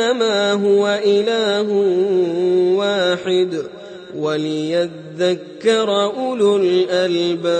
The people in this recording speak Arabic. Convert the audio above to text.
أنما هو إله واحد وليذكر أولو الألباب.